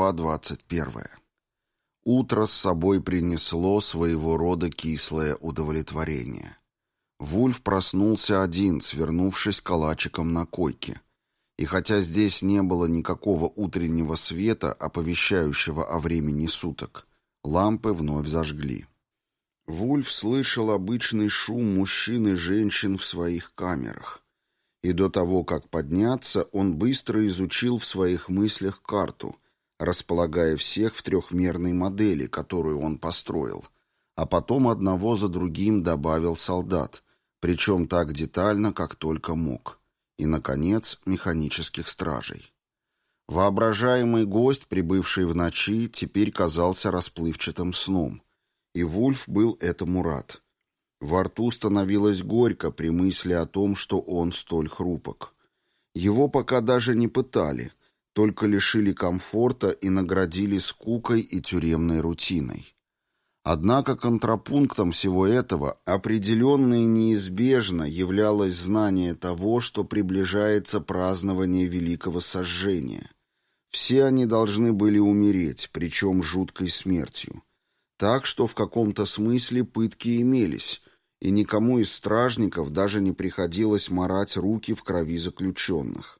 Глава 21. Утро с собой принесло своего рода кислое удовлетворение. Вульф проснулся один, свернувшись калачиком на койке. И хотя здесь не было никакого утреннего света, оповещающего о времени суток, лампы вновь зажгли. Вульф слышал обычный шум мужчин и женщин в своих камерах. И до того, как подняться, он быстро изучил в своих мыслях карту, располагая всех в трехмерной модели, которую он построил, а потом одного за другим добавил солдат, причем так детально, как только мог, и, наконец, механических стражей. Воображаемый гость, прибывший в ночи, теперь казался расплывчатым сном, и Вульф был этому рад. Во рту становилось горько при мысли о том, что он столь хрупок. Его пока даже не пытали, только лишили комфорта и наградили скукой и тюремной рутиной. Однако контрапунктом всего этого определенно и неизбежно являлось знание того, что приближается празднование Великого Сожжения. Все они должны были умереть, причем жуткой смертью. Так что в каком-то смысле пытки имелись, и никому из стражников даже не приходилось марать руки в крови заключенных.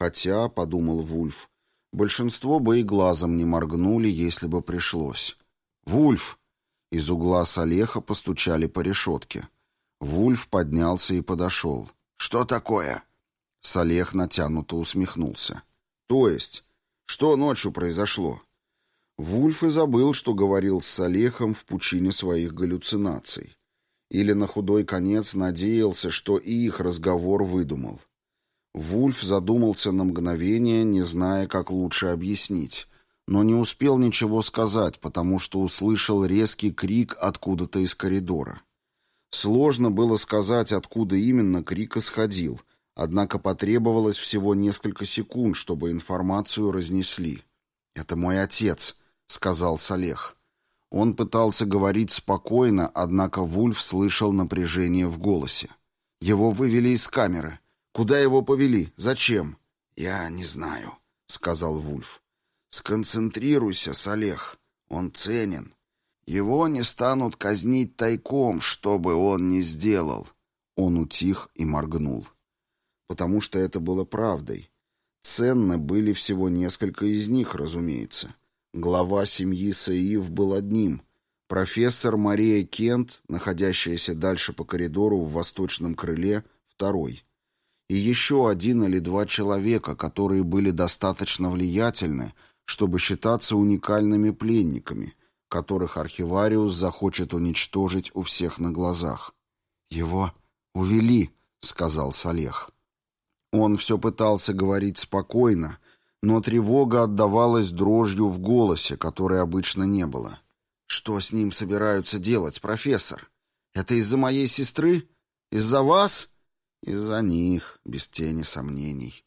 Хотя, — подумал Вульф, — большинство бы и глазом не моргнули, если бы пришлось. «Вульф!» Из угла Салеха постучали по решетке. Вульф поднялся и подошел. «Что такое?» Салех натянуто усмехнулся. «То есть? Что ночью произошло?» Вульф и забыл, что говорил с Салехом в пучине своих галлюцинаций. Или на худой конец надеялся, что и их разговор выдумал. Вульф задумался на мгновение, не зная, как лучше объяснить, но не успел ничего сказать, потому что услышал резкий крик откуда-то из коридора. Сложно было сказать, откуда именно крик исходил, однако потребовалось всего несколько секунд, чтобы информацию разнесли. «Это мой отец», — сказал Салех. Он пытался говорить спокойно, однако Вульф слышал напряжение в голосе. Его вывели из камеры. Куда его повели? Зачем? Я не знаю, сказал Вульф. Сконцентрируйся, Салех. Он ценен. Его не станут казнить тайком, что бы он ни сделал. Он утих и моргнул. Потому что это было правдой. Ценно были всего несколько из них, разумеется. Глава семьи Саив был одним. Профессор Мария Кент, находящаяся дальше по коридору в восточном крыле, второй. И еще один или два человека, которые были достаточно влиятельны, чтобы считаться уникальными пленниками, которых архивариус захочет уничтожить у всех на глазах. «Его увели», — сказал Салех. Он все пытался говорить спокойно, но тревога отдавалась дрожью в голосе, которой обычно не было. «Что с ним собираются делать, профессор? Это из-за моей сестры? Из-за вас?» «Из-за них, без тени сомнений».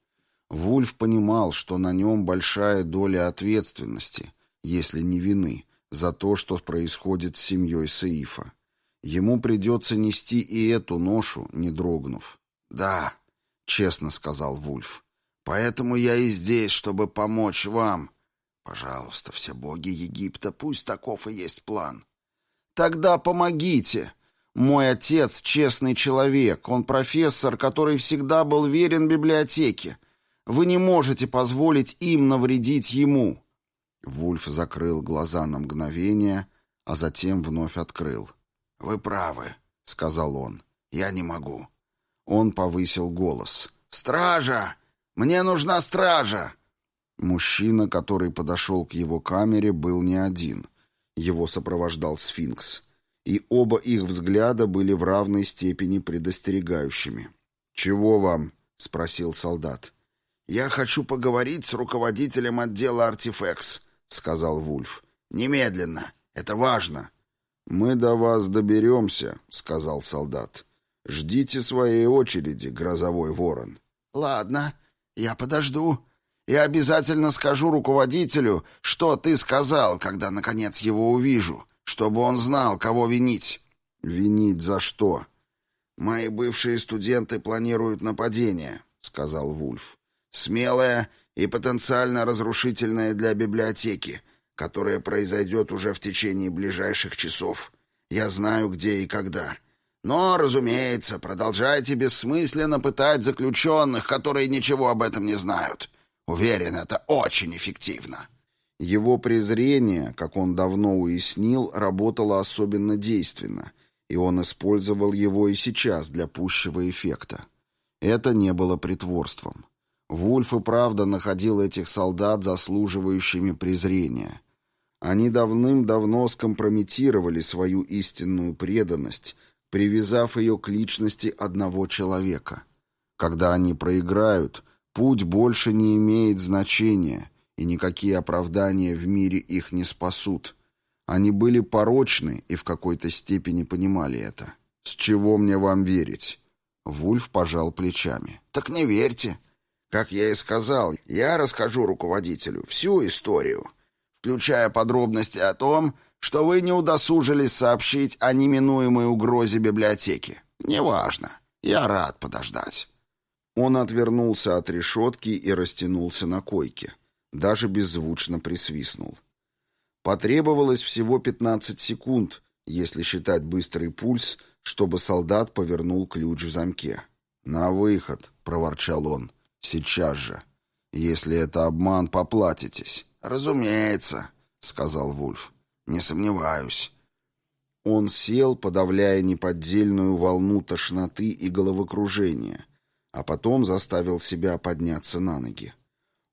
Вульф понимал, что на нем большая доля ответственности, если не вины, за то, что происходит с семьей Саифа. Ему придется нести и эту ношу, не дрогнув. «Да», — честно сказал Вульф, Поэтому я и здесь, чтобы помочь вам. Пожалуйста, все боги Египта, пусть таков и есть план. Тогда помогите. Мой отец — честный человек, он профессор, который всегда был верен библиотеке. Вы не можете позволить им навредить ему. Вульф закрыл глаза на мгновение, а затем вновь открыл. «Вы правы», — сказал он. «Я не могу». Он повысил голос. «Стража! Мне нужна стража!» Мужчина, который подошел к его камере, был не один. Его сопровождал сфинкс. И оба их взгляда были в равной степени предостерегающими. «Чего вам?» — спросил солдат. «Я хочу поговорить с руководителем отдела «Артифекс», — сказал Вульф. «Немедленно. Это важно». «Мы до вас доберемся», — сказал солдат. «Ждите своей очереди, грозовой ворон». «Ладно», «Я подожду и обязательно скажу руководителю, что ты сказал, когда, наконец, его увижу, чтобы он знал, кого винить». «Винить за что?» «Мои бывшие студенты планируют нападение», — сказал Вульф. «Смелое и потенциально разрушительное для библиотеки, которое произойдет уже в течение ближайших часов. Я знаю, где и когда. Но, разумеется, продолжайте бессмысленно пытать заключенных, которые ничего об этом не знают. Уверен, это очень эффективно». Его презрение, как он давно уяснил, работало особенно действенно, и он использовал его и сейчас для пущего эффекта. Это не было притворством. Вульф и правда находил этих солдат заслуживающими презрения. Они давным-давно скомпрометировали свою истинную преданность, привязав ее к личности одного человека. Когда они проиграют, путь больше не имеет значения, и никакие оправдания в мире их не спасут. Они были порочны и в какой-то степени понимали это. «С чего мне вам верить?» Вульф пожал плечами. «Так не верьте. Как я и сказал, я расскажу руководителю всю историю, включая подробности о том, что вы не удосужились сообщить о неминуемой угрозе библиотеки. Неважно. Я рад подождать». Он отвернулся от решетки и растянулся на койке. Даже беззвучно присвистнул. Потребовалось всего 15 секунд, если считать быстрый пульс, чтобы солдат повернул ключ в замке. «На выход», — проворчал он. Сейчас же. Если это обман, поплатитесь. Разумеется, сказал Вульф. Не сомневаюсь. Он сел, подавляя неподдельную волну тошноты и головокружения, а потом заставил себя подняться на ноги.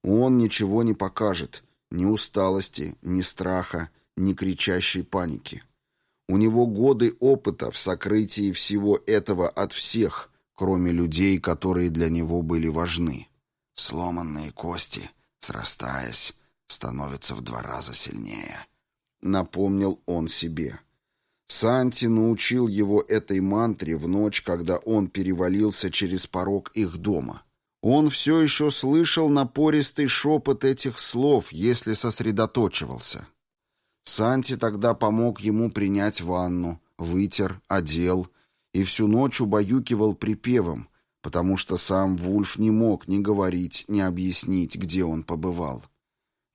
Он ничего не покажет, ни усталости, ни страха, ни кричащей паники. У него годы опыта в сокрытии всего этого от всех, кроме людей, которые для него были важны. Сломанные кости, срастаясь, становятся в два раза сильнее. Напомнил он себе. Санти научил его этой мантре в ночь, когда он перевалился через порог их дома. Он все еще слышал напористый шепот этих слов, если сосредоточивался. Санти тогда помог ему принять ванну, вытер, одел — и всю ночь убаюкивал припевом, потому что сам Вульф не мог ни говорить, ни объяснить, где он побывал.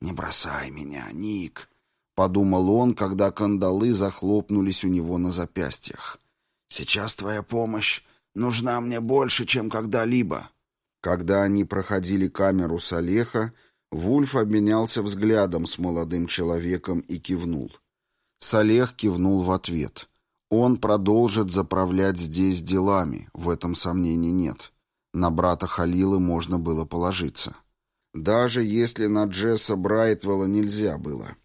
«Не бросай меня, Ник», — подумал он, когда кандалы захлопнулись у него на запястьях. «Сейчас твоя помощь нужна мне больше, чем когда-либо». Когда они проходили камеру Салеха, Вульф обменялся взглядом с молодым человеком и кивнул. Салех кивнул в ответ — он продолжит заправлять здесь делами, в этом сомнений нет. На брата Халилы можно было положиться. Даже если на Джесса Брайтвелла нельзя было.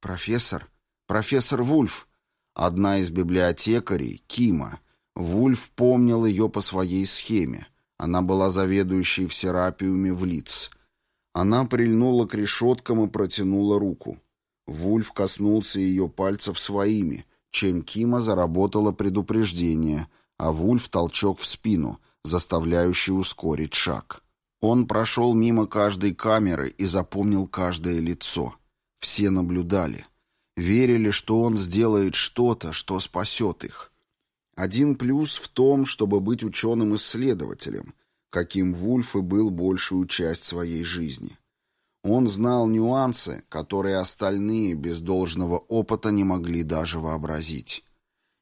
«Профессор? Профессор Вульф?» Одна из библиотекарей, Кима. Вульф помнил ее по своей схеме. Она была заведующей в Серапиуме в Лиц. Она прильнула к решеткам и протянула руку. Вульф коснулся ее пальцев своими, чем Кима заработала предупреждение, а Вульф толчок в спину, заставляющий ускорить шаг. Он прошел мимо каждой камеры и запомнил каждое лицо. Все наблюдали. Верили, что он сделает что-то, что спасет их. Один плюс в том, чтобы быть ученым-исследователем, каким Вульф и был большую часть своей жизни. Он знал нюансы, которые остальные без должного опыта не могли даже вообразить.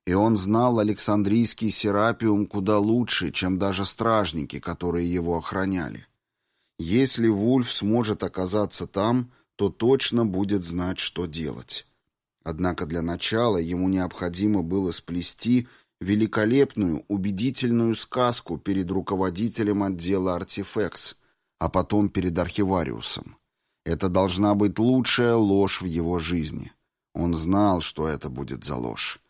И он знал Александрийский серапиум куда лучше, чем даже стражники, которые его охраняли. Если Вульф сможет оказаться там, то точно будет знать, что делать. Однако для начала ему необходимо было сплести великолепную, убедительную сказку перед руководителем отдела «Артефекс», а потом перед архивариусом. Это должна быть лучшая ложь в его жизни. Он знал, что это будет за ложь.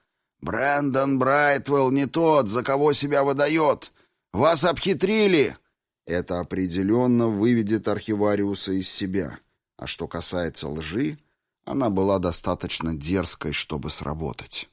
«Брэндон Брайтвелл не тот, за кого себя выдает! Вас обхитрили!» Это определенно выведет архивариуса из себя. А что касается лжи, она была достаточно дерзкой, чтобы сработать.